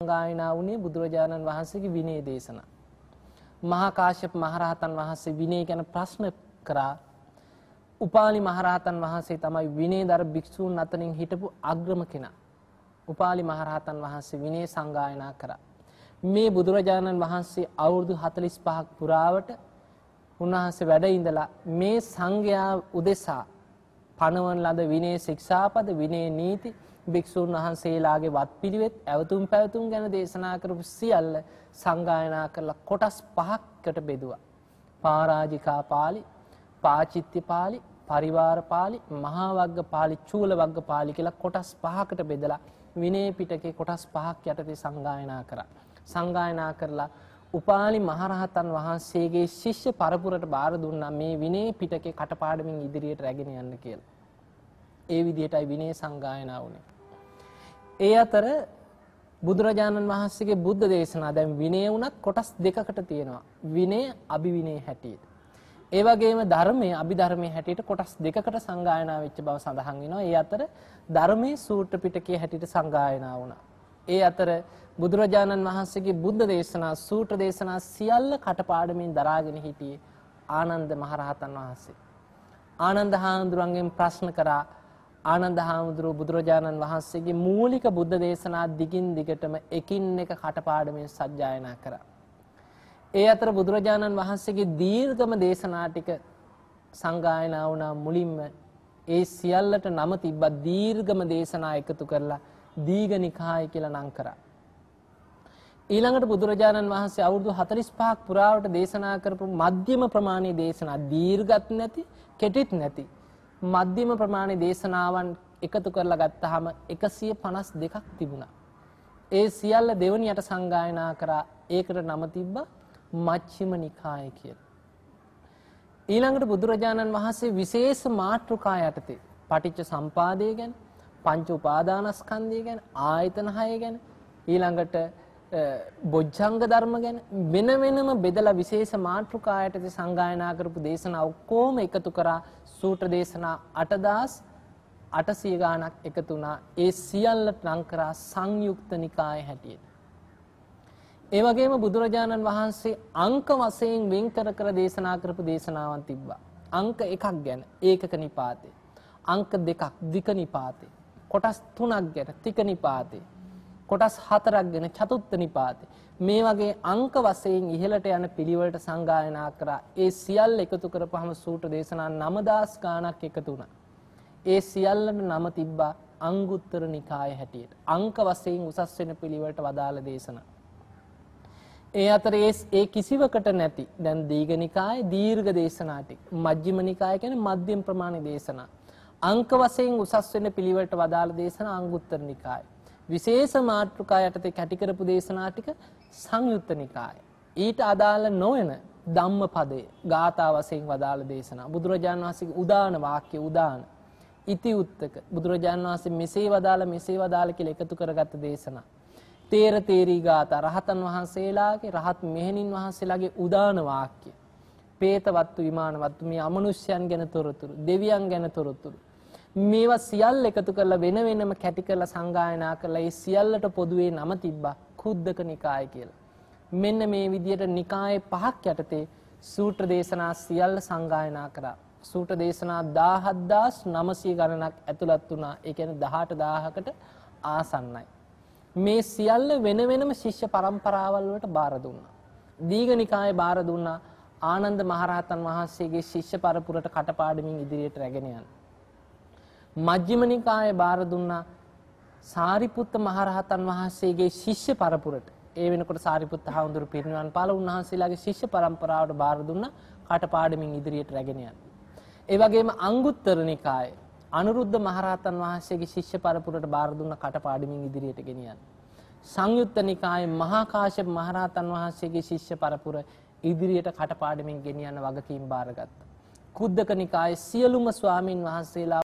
සංගායනා වුණේ බුදුරජාණන් වහන්සේගේ විනය දේශනා. මහා කාශ්‍යප මහරහතන් වහන්සේ විනය ගැන ප්‍රශ්න කරා. උපාලි මහරහතන් වහන්සේ තමයි විනයදර භික්ෂූන් අතරින් හිටපු අග්‍රම කෙනා. උපාලි මහරහතන් වහන්සේ විනය සංගායනා කරා. මේ බුදුරජාණන් වහන්සේ අවුරුදු 45ක් පුරාවට උන්වහන්සේ වැඩ ඉඳලා මේ සංඝයා උදෙසා පනවන ලද විනය ශික්ෂාපද විනය නීති භික්ෂූන් වහන්සේලාගේ වත් පිළිවෙත් ඇවතුම් පැවතුම් ගැන දේශනා කරපු සියල්ල සංගායනා කරලා කොටස් පහක්කට බෙදුවා. පාරාජිකා පාලි, පාචිත්‍ය පාලි, පරිවාර පාලි, මහා වග්ග පාලි, චූල වග්ග පාලි කියලා කොටස් පහකට බෙදලා විනය පිටකේ කොටස් පහක් යටතේ සංගායනා කරා. සංගායනා කරලා උපාලි මහරහතන් වහන්සේගේ ශිෂ්‍ය පරපුරට බාර දුන්නා මේ විනය පිටකේ කටපාඩමින් ඉදිරියට රැගෙන යන්න කියලා. ඒ විදිහටයි විනය සංගායනා වුණේ. ඒ අතර බුදුරජාණන් වහන්සේගේ බුද්ධ දේශනා දැන් විනය වුණත් කොටස් දෙකකට තියෙනවා. විනය අභිවිනය හැටියට. ඒ වගේම ධර්මයේ අභිධර්මයේ හැටියට කොටස් දෙකකට සංගායනා වෙච්ච බව සඳහන් වෙනවා. ඒ අතර ධර්මයේ සූත්‍ර පිටකයේ හැටියට සංගායනා වුණා. ඒ අතර බුදුරජාණන් වහන්සේගේ බුද්ධ දේශනා සූත්‍ර දේශනා සියල්ල කටපාඩමින් දරාගෙන හිටියේ ආනන්ද මහරහතන් වහන්සේ. ආනන්ද හාමුදුරන්ගෙන් ප්‍රශ්න කරා ආනන්ද හාමුදුරුව බුදුරජාණන් වහන්සේගේ මූලික බුද්ධ දේශනා දිගින් දිගටම එකින් එක කටපාඩමින් සජ්ජායනා කරා. ඒ අතර බුදුරජාණන් වහන්සේගේ දීර්ඝම දේශනා ටික සංගායනා වුණා මුලින්ම ඒ සියල්ලට නම තිබ්බා දීර්ඝම දේශනා එකතු කරලා දීඝනිකාය කියලා නම් කරා. ඊළඟට බුදුරජාණන් වහන්සේ අවුරුදු 45ක් පුරාවට දේශනා කරපු මධ්‍යම ප්‍රමාණයේ දේශනා දීර්ඝත් නැති කෙටිත් නැති මධ්‍යම ප්‍රමාණයේ දේශනාවන් එකතු කරලා ගත්තාම 152ක් තිබුණා. ඒ සියල්ල දෙවනියට සංගායනා කරා ඒකට නම තිබ්බා මච්චිම නිකාය කියලා. ඊළඟට බුදුරජාණන් වහන්සේ විශේෂ මාතෘකා යටතේ පටිච්ච සම්පාදය ගැන පංච උපාදානස්කන්ධය ගැන ආයතන 6 ගැන ඊළඟට බොජ්ජංග ධර්ම ගැන වෙන වෙනම බෙදලා විශේෂ මාතෘකායටද සංගායනා කරපු දේශනා ඔක්කොම එකතු කරා. සූත්‍ර දේශනා 8800 ගාණක් එකතු වුණා. ඒ සියල්ලට නම් කරා සංයුක්ත නිකාය හැටියට. ඒ වගේම බුදුරජාණන් වහන්සේ අංක වශයෙන් වෙන් කර කර දේශනා කරපු දේශනාවන් තිබ්බා. අංක එකක් ගැන ඒකක නිපාතේ. අංක දෙකක් දික නිපාතේ. කොටස් තුනක් ගැන තික නිපාතේ. කොටස් හතරක් ගැන චතුත්ත නිපාතේ මේ වගේ අංක වශයෙන් ඉහළට යන පිළිවෙලට සංගායනා කරා ඒ සියල්ල එකතු කරපුවම සූත්‍ර දේශනා 9000 ගාණක් එකතු වුණා. ඒ සියල්ලම නම තිබ්බා අංගුත්තර නිකාය හැටියට. අංක වශයෙන් උසස් වෙන පිළිවෙලට වදාළ දේශනා. ඒ අතර ඒ කිසිවකට නැති දැන් දීඝනිකාය දීර්ඝ දේශනා ටික. මජ්ක්‍ධිම නිකාය කියන්නේ මධ්‍යම ප්‍රමාණ දේශනා. අංක වශයෙන් උසස් වෙන පිළිවෙලට වදාළ දේශනා අංගුත්තර නිකාය. විශේෂ මාතෘකා යටතේ කැටි කරපු දේශනා ටික සංයුත්ත නිකාය. ඊට අදාළ නොවන ධම්මපදයේ ගාථා වශයෙන් වදාළ දේශනා. බුදුරජාණන් වහන්සේගේ උදාන වාක්‍ය උදාන ඉති උත්තක බුදුරජාණන් වහන්සේ මෙසේ වදාළ මෙසේ වදාළ කියලා එකතු කරගත්ත දේශනා. තේර තේරී ගාථා රහතන් වහන්සේලාගේ රහත් මෙහෙණින් වහන්සේලාගේ උදාන වාක්‍ය. පේතවත්තු විමානවත්තු මේ අමනුෂ්‍යයන් ගැන තොරතුරු දෙවියන් ගැන තොරතුරු මේවා සියල්ල එකතු කරලා වෙන වෙනම කැටි කරලා සංගායනා කරලා ඒ සියල්ලට පොදුවේ නම තිබ්බා කුද්දක නිකාය කියලා. මෙන්න මේ විදිහට නිකායේ පහක් යටතේ සූත්‍ර දේශනා සියල්ල සංගායනා කරා. සූත්‍ර දේශනා 17900 ගණනක් ඇතුළත් වුණා. ඒ කියන්නේ 18000කට ආසන්නයි. මේ සියල්ල වෙන වෙනම ශිෂ්‍ය පරම්පරාවල් වලට බාර දුන්නා. දීඝනිකායේ බාර දුන්නා ආනන්ද මහරහතන් වහන්සේගේ ශිෂ්‍ය පරපුරට කටපාඩමින් ඉදිරියට රැගෙන යන්න. මජ්ක්‍ධිම නිකායේ බාර දුන්නා සාරිපුත්ත මහරහතන් වහන්සේගේ ශිෂ්‍ය පරපුරට. ඒ වෙනකොට සාරිපුත්ත හාමුදුරු පිරිනිවන් පාල උන්වහන්සේලාගේ ශිෂ්‍ය පරම්පරාවට බාර දුන්නා කටපාඩමින් ඉදිරියට රැගෙන යන්න. ඒ වගේම අංගුත්තර නිකායේ අනුරුද්ධ මහරහතන් වහන්සේගේ ශිෂ්‍ය පරපුරට බාර දුන්න කටපාඩමින් ඉදිරියට ගෙනියන්න. සංයුත්ත නිකායේ මහා කාශ්‍යප මහරහතන් වහන්සේගේ ශිෂ්‍ය පරපුර ඉදිරියට කටපාඩමින් ගෙනියන්න වගකීම් බාරගත්තා. කුද්දක නිකායේ සියලුම ස්වාමින් වහන්සේලා